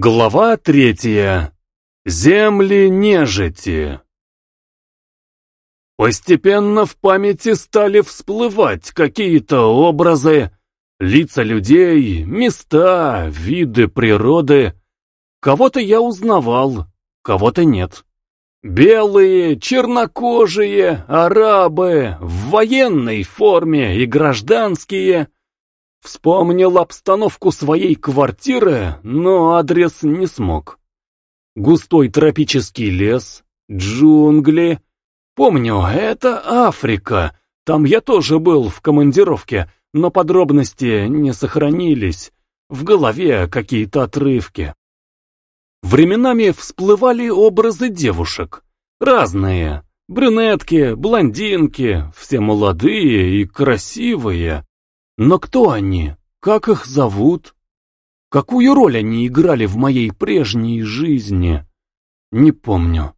Глава третья. Земли нежити. Постепенно в памяти стали всплывать какие-то образы, лица людей, места, виды природы. Кого-то я узнавал, кого-то нет. Белые, чернокожие, арабы, в военной форме и гражданские — Вспомнил обстановку своей квартиры, но адрес не смог. Густой тропический лес, джунгли. Помню, это Африка. Там я тоже был в командировке, но подробности не сохранились. В голове какие-то отрывки. Временами всплывали образы девушек. Разные. Брюнетки, блондинки, все молодые и красивые. Но кто они? Как их зовут? Какую роль они играли в моей прежней жизни? Не помню.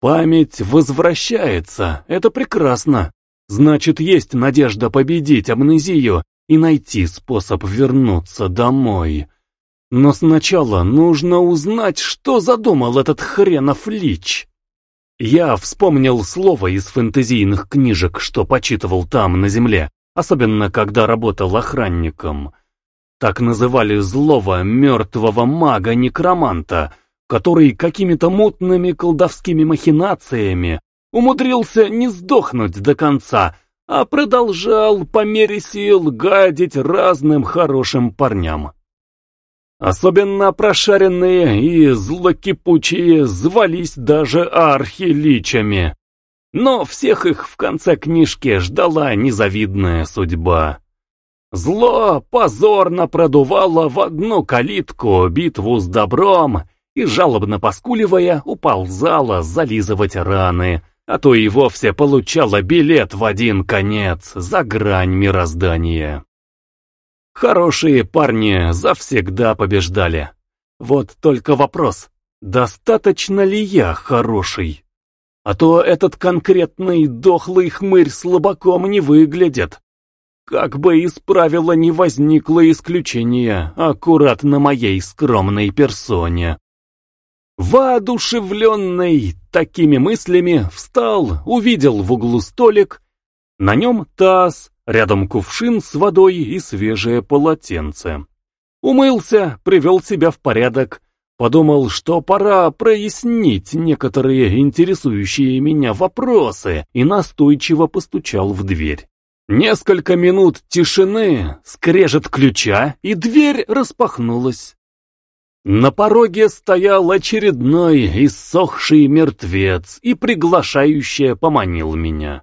Память возвращается, это прекрасно. Значит, есть надежда победить амнезию и найти способ вернуться домой. Но сначала нужно узнать, что задумал этот хренов Лич. Я вспомнил слово из фэнтезийных книжек, что почитывал там, на земле особенно когда работал охранником. Так называли злого мертвого мага-некроманта, который какими-то мутными колдовскими махинациями умудрился не сдохнуть до конца, а продолжал по мере сил гадить разным хорошим парням. Особенно прошаренные и злокипучие звались даже архиличами. Но всех их в конце книжки ждала незавидная судьба. Зло позорно продувало в одну калитку битву с добром и, жалобно поскуливая, уползало зализывать раны, а то и вовсе получало билет в один конец за грань мироздания. Хорошие парни завсегда побеждали. Вот только вопрос, достаточно ли я хороший? А то этот конкретный дохлый хмырь слабаком не выглядит. Как бы из правила не возникло исключение, аккурат на моей скромной персоне. Воодушевленный такими мыслями, встал, увидел в углу столик, на нем таз, рядом кувшин с водой и свежее полотенце. Умылся, привел себя в порядок, Подумал, что пора прояснить некоторые интересующие меня вопросы и настойчиво постучал в дверь. Несколько минут тишины, скрежет ключа, и дверь распахнулась. На пороге стоял очередной иссохший мертвец и приглашающе поманил меня.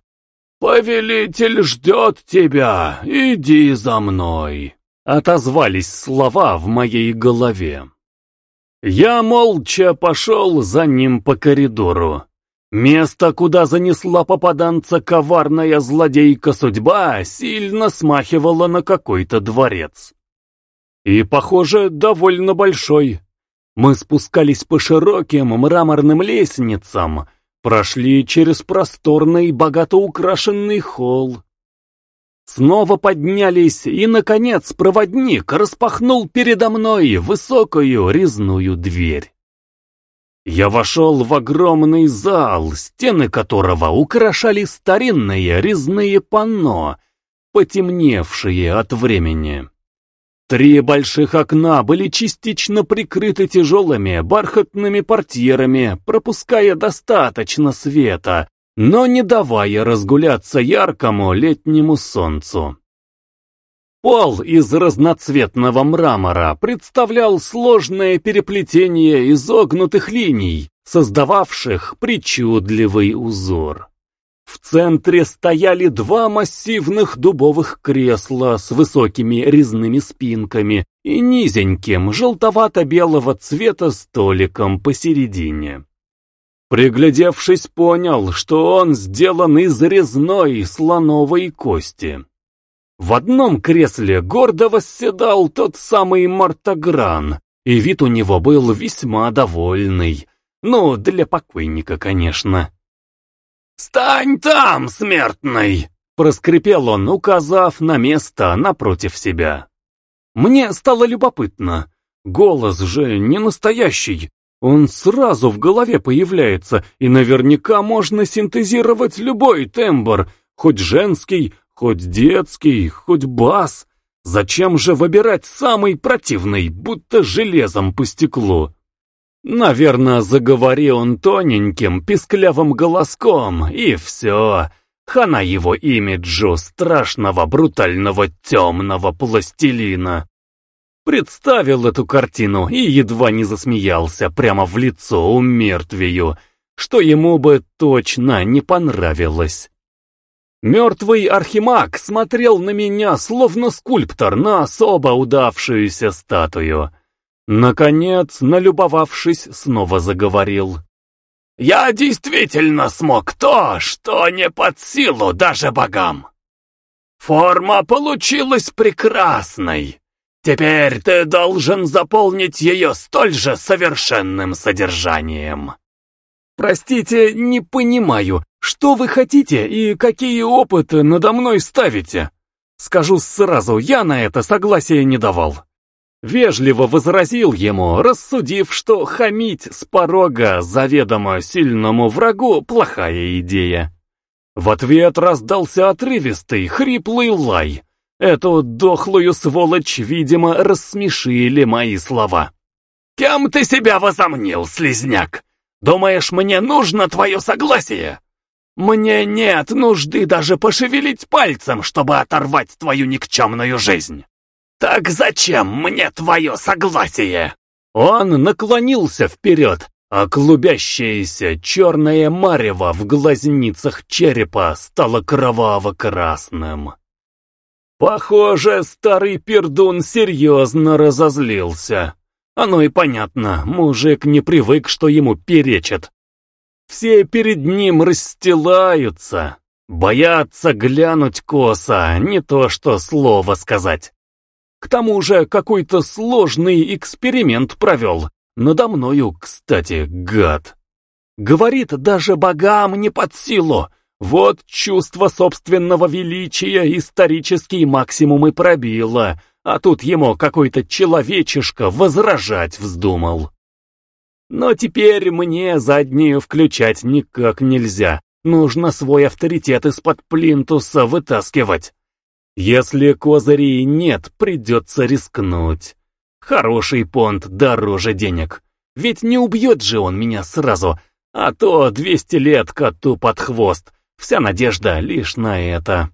«Повелитель ждет тебя, иди за мной!» Отозвались слова в моей голове. Я молча пошел за ним по коридору. Место, куда занесла попаданца коварная злодейка судьба, сильно смахивало на какой-то дворец. И, похоже, довольно большой. Мы спускались по широким мраморным лестницам, прошли через просторный, богато украшенный холл. Снова поднялись, и, наконец, проводник распахнул передо мной высокую резную дверь. Я вошел в огромный зал, стены которого украшали старинные резные панно, потемневшие от времени. Три больших окна были частично прикрыты тяжелыми бархатными портьерами, пропуская достаточно света, но не давая разгуляться яркому летнему солнцу. Пол из разноцветного мрамора представлял сложное переплетение изогнутых линий, создававших причудливый узор. В центре стояли два массивных дубовых кресла с высокими резными спинками и низеньким желтовато-белого цвета столиком посередине. Приглядевшись, понял, что он сделан из резной слоновой кости. В одном кресле гордо восседал тот самый Мартагран, и вид у него был весьма довольный. Ну, для покойника, конечно. «Стань там, смертный!» — проскрипел он, указав на место напротив себя. Мне стало любопытно. Голос же не настоящий. Он сразу в голове появляется, и наверняка можно синтезировать любой тембр, хоть женский, хоть детский, хоть бас. Зачем же выбирать самый противный, будто железом по стеклу? Наверное, заговори он тоненьким, писклявым голоском, и все. Хана его имиджу страшного, брутального, темного пластилина. Представил эту картину и едва не засмеялся прямо в лицо у мертвию, что ему бы точно не понравилось. Мертвый архимаг смотрел на меня, словно скульптор на особо удавшуюся статую. Наконец, налюбовавшись, снова заговорил. «Я действительно смог то, что не под силу даже богам. Форма получилась прекрасной. Теперь ты должен заполнить ее столь же совершенным содержанием. Простите, не понимаю, что вы хотите и какие опыты надо мной ставите? Скажу сразу, я на это согласия не давал. Вежливо возразил ему, рассудив, что хамить с порога заведомо сильному врагу плохая идея. В ответ раздался отрывистый, хриплый лай, Эту дохлую сволочь, видимо, рассмешили мои слова. «Кем ты себя возомнил, слезняк? Думаешь, мне нужно твое согласие? Мне нет нужды даже пошевелить пальцем, чтобы оторвать твою никчемную жизнь. Так зачем мне твое согласие?» Он наклонился вперед, а клубящееся черное марево в глазницах черепа стало кроваво-красным. Похоже, старый пердун серьезно разозлился. Оно и понятно, мужик не привык, что ему перечат. Все перед ним расстилаются, боятся глянуть косо, не то что слово сказать. К тому же какой-то сложный эксперимент провел. Надо мною, кстати, гад. Говорит, даже богам не под силу, вот чувство собственного величия исторический максимум и пробило, а тут ему какой-то человечишка возражать вздумал. Но теперь мне заднюю включать никак нельзя. Нужно свой авторитет из-под плинтуса вытаскивать. Если козырей нет, придется рискнуть. Хороший понт дороже денег. Ведь не убьет же он меня сразу, а то 200 лет коту под хвост, Вся надежда лишь на это.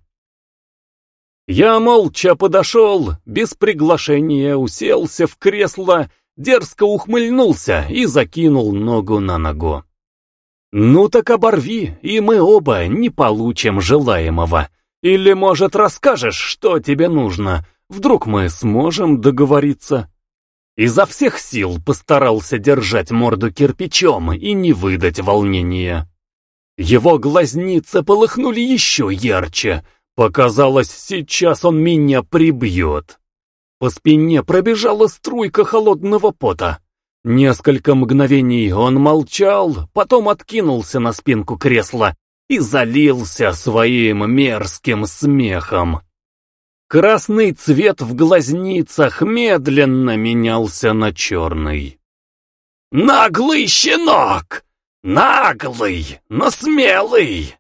Я молча подошел, без приглашения уселся в кресло, дерзко ухмыльнулся и закинул ногу на ногу. «Ну так оборви, и мы оба не получим желаемого. Или, может, расскажешь, что тебе нужно? Вдруг мы сможем договориться?» Изо всех сил постарался держать морду кирпичом и не выдать волнения. Его глазницы полыхнули еще ярче. Показалось, сейчас он меня прибьет. По спине пробежала струйка холодного пота. Несколько мгновений он молчал, потом откинулся на спинку кресла и залился своим мерзким смехом. Красный цвет в глазницах медленно менялся на черный. «Наглый щенок!» Наглый, но смелый.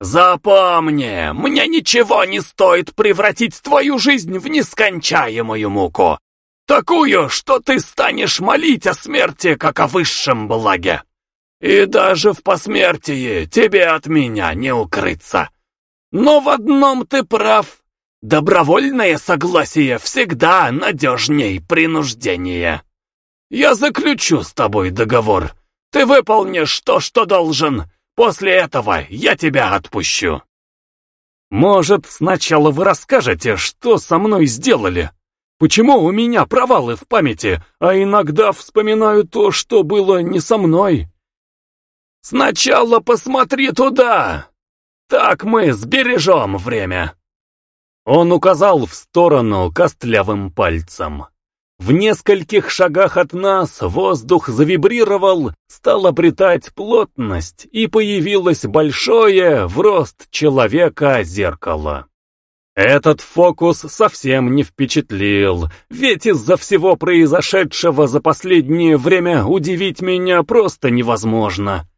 Запомни, мне ничего не стоит превратить твою жизнь в нескончаемую муку. Такую, что ты станешь молить о смерти, как о высшем благе. И даже в посмертии тебе от меня не укрыться. Но в одном ты прав. Добровольное согласие всегда надежней принуждения. Я заключу с тобой договор, ты выполнишь то, что должен. После этого я тебя отпущу. Может, сначала вы расскажете, что со мной сделали? Почему у меня провалы в памяти, а иногда вспоминаю то, что было не со мной? Сначала посмотри туда. Так мы сбережем время. Он указал в сторону костлявым пальцем. В нескольких шагах от нас воздух завибрировал, стал обретать плотность, и появилось большое в рост человека зеркало. Этот фокус совсем не впечатлил, ведь из-за всего произошедшего за последнее время удивить меня просто невозможно.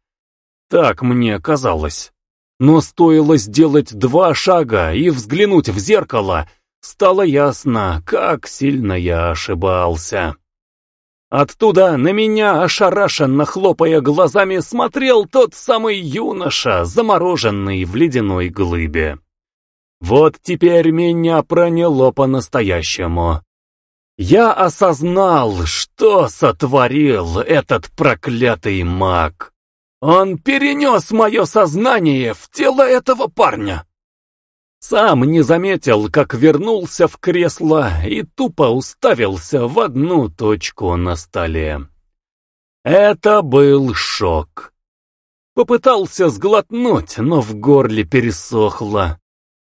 Так мне казалось. Но стоило сделать два шага и взглянуть в зеркало, стало ясно, как сильно я ошибался. Оттуда на меня, ошарашенно хлопая глазами, смотрел тот самый юноша, замороженный в ледяной глыбе. Вот теперь меня проняло по-настоящему. Я осознал, что сотворил этот проклятый маг. Он перенес мое сознание в тело этого парня. Сам не заметил, как вернулся в кресло и тупо уставился в одну точку на столе. Это был шок. Попытался сглотнуть, но в горле пересохло.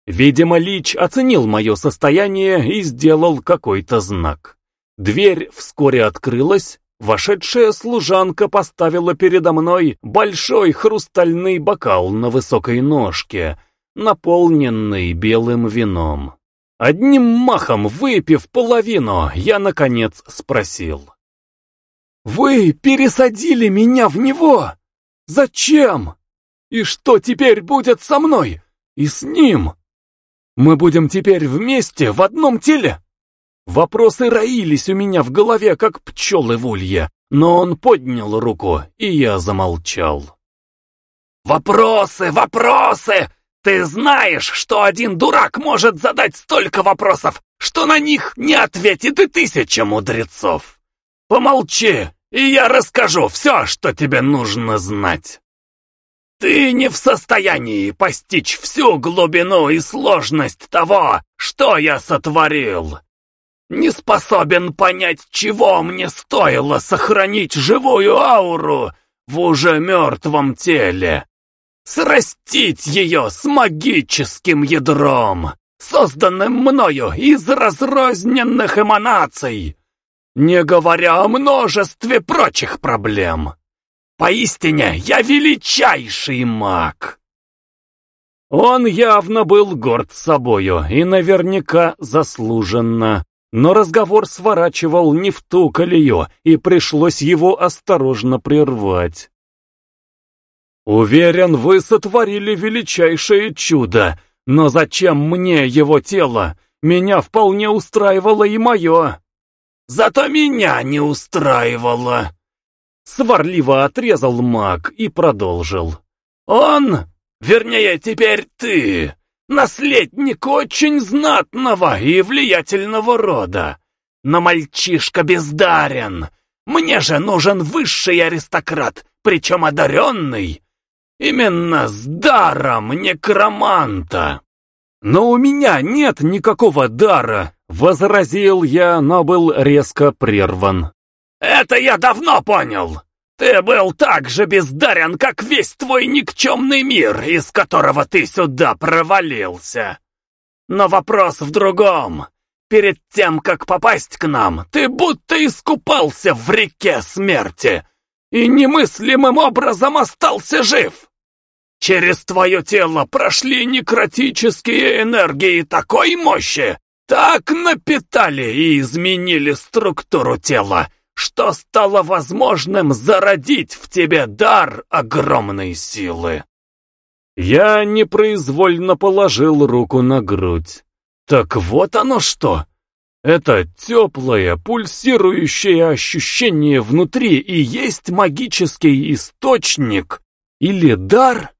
Видимо, Лич оценил мое состояние и сделал какой-то знак. Дверь вскоре открылась, вошедшая служанка поставила передо мной большой хрустальный бокал на высокой ножке, наполненный белым вином. Одним махом выпив половину, я, наконец, спросил. «Вы пересадили меня в него? Зачем? И что теперь будет со мной? И с ним?» Мы будем теперь вместе, в одном теле?» Вопросы роились у меня в голове, как пчелы в улье, но он поднял руку, и я замолчал. «Вопросы, вопросы! Ты знаешь, что один дурак может задать столько вопросов, что на них не ответит и тысяча мудрецов! Помолчи, и я расскажу все, что тебе нужно знать!» Ты не в состоянии постичь всю глубину и сложность того, что я сотворил. Не способен понять, чего мне стоило сохранить живую ауру в уже мертвом теле. Срастить ее с магическим ядром, созданным мною из разрозненных эманаций, не говоря о множестве прочих проблем. Поистине, я величайший маг!» Он явно был горд собою и наверняка заслуженно, но разговор сворачивал не в ту колею, и пришлось его осторожно прервать. «Уверен, вы сотворили величайшее чудо, но зачем мне его тело? Меня вполне устраивало и мое». «Зато меня не устраивало», Сварливо отрезал маг и продолжил. «Он, вернее, теперь ты, наследник очень знатного и влиятельного рода. Но мальчишка бездарен. Мне же нужен высший аристократ, причем одаренный. Именно с даром некроманта». «Но у меня нет никакого дара», — возразил я, но был резко прерван. «Это я давно понял! Ты был так же бездарен, как весь твой никчемный мир, из которого ты сюда провалился! Но вопрос в другом. Перед тем, как попасть к нам, ты будто искупался в реке смерти и немыслимым образом остался жив!» Через твое тело прошли некротические энергии такой мощи, так напитали и изменили структуру тела, что стало возможным зародить в тебе дар огромной силы. Я непроизвольно положил руку на грудь. Так вот оно что! Это теплое, пульсирующее ощущение внутри и есть магический источник или дар?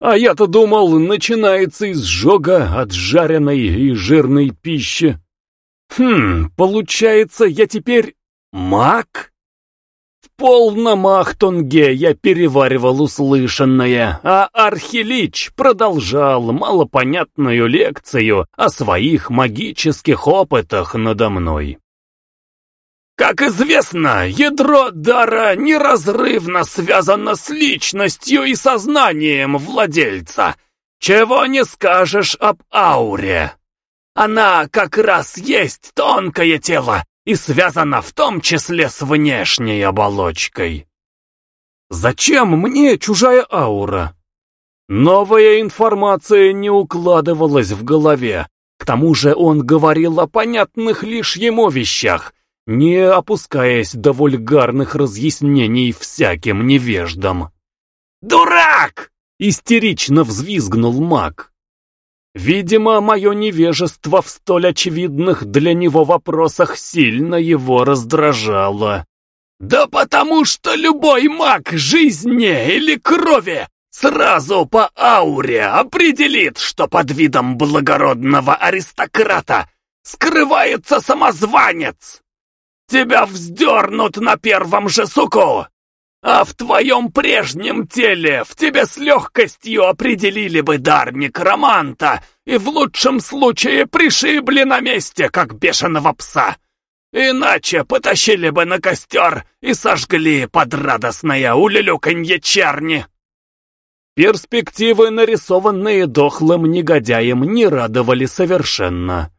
А я-то думал, начинается изжога от жареной и жирной пищи. Хм, получается, я теперь Маг? Полном ахтунге я переваривал услышанное, а Архилич продолжал малопонятную лекцию о своих магических опытах надо мной. Как известно, ядро дара неразрывно связано с личностью и сознанием владельца. Чего не скажешь об ауре. Она как раз есть тонкое тело, и связана в том числе с внешней оболочкой. Зачем мне чужая аура? Новая информация не укладывалась в голове, К тому же он говорил о понятных лишь ему вещах, не опускаясь до вульгарных разъяснений всяким невеждам. «Дурак!» — истерично взвизгнул маг. Видимо, мое невежество в столь очевидных для него вопросах сильно его раздражало. «Да потому что любой маг жизни или крови сразу по ауре определит, что под видом благородного аристократа скрывается самозванец. Тебя вздернут на первом же суку, а в твоем прежнем теле в тебе с легкостью определили бы дар некроманта и в лучшем случае пришибли на месте, как бешеного пса. Иначе потащили бы на костер и сожгли под радостное улюлюканье черни. Перспективы, нарисованные дохлым негодяем, не радовали совершенно.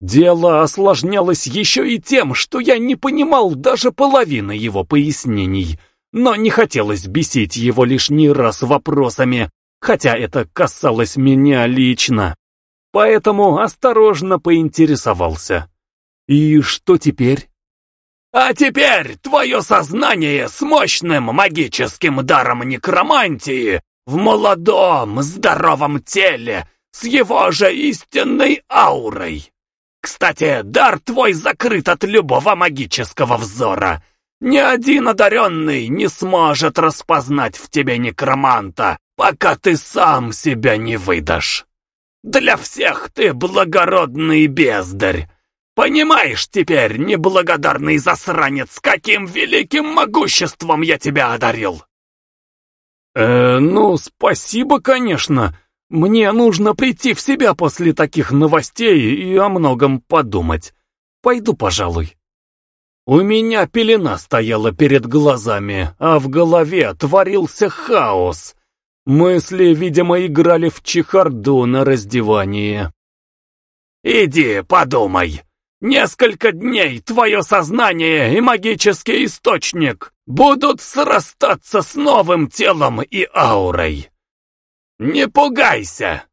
Дело осложнялось еще и тем, что я не понимал даже половины его пояснений — но не хотелось бесить его лишний раз вопросами, хотя это касалось меня лично. Поэтому осторожно поинтересовался. «И что теперь?» «А теперь твое сознание с мощным магическим даром некромантии в молодом, здоровом теле, с его же истинной аурой. Кстати, дар твой закрыт от любого магического взора, ни один одаренный не сможет распознать в тебе некроманта, пока ты сам себя не выдашь. Для всех ты благородный бездарь. Понимаешь теперь, неблагодарный засранец, каким великим могуществом я тебя одарил? Э, ну, спасибо, конечно. Мне нужно прийти в себя после таких новостей и о многом подумать. Пойду, пожалуй. У меня пелена стояла перед глазами, а в голове творился хаос. Мысли, видимо, играли в чехарду на раздевании. «Иди, подумай. Несколько дней твое сознание и магический источник будут срастаться с новым телом и аурой. Не пугайся.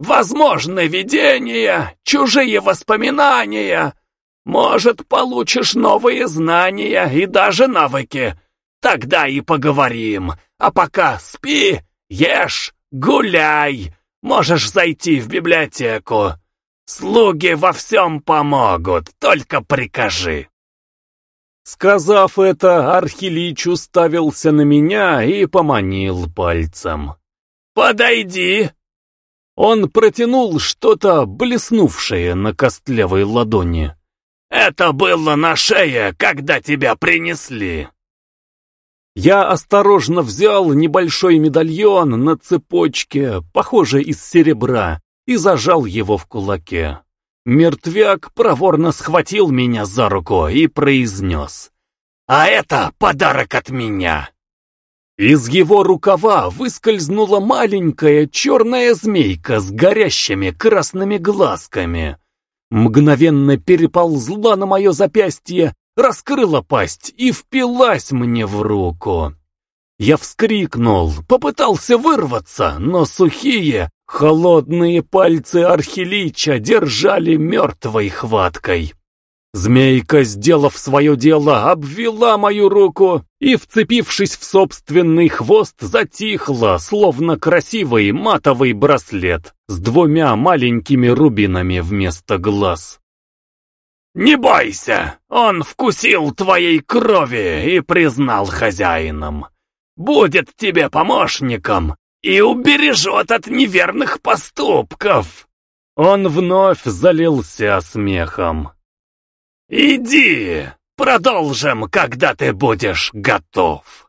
Возможны видения, чужие воспоминания — может, получишь новые знания и даже навыки. Тогда и поговорим. А пока спи, ешь, гуляй. Можешь зайти в библиотеку. Слуги во всем помогут, только прикажи. Сказав это, Архилич уставился на меня и поманил пальцем. «Подойди!» Он протянул что-то блеснувшее на костлявой ладони. Это было на шее, когда тебя принесли!» Я осторожно взял небольшой медальон на цепочке, похожий из серебра, и зажал его в кулаке. Мертвяк проворно схватил меня за руку и произнес. «А это подарок от меня!» Из его рукава выскользнула маленькая черная змейка с горящими красными глазками мгновенно переползла на мое запястье, раскрыла пасть и впилась мне в руку. Я вскрикнул, попытался вырваться, но сухие, холодные пальцы Архилича держали мертвой хваткой. Змейка, сделав свое дело, обвела мою руку и, вцепившись в собственный хвост, затихла, словно красивый матовый браслет с двумя маленькими рубинами вместо глаз. «Не бойся, он вкусил твоей крови и признал хозяином. Будет тебе помощником и убережет от неверных поступков!» Он вновь залился смехом. «Иди, продолжим, когда ты будешь готов».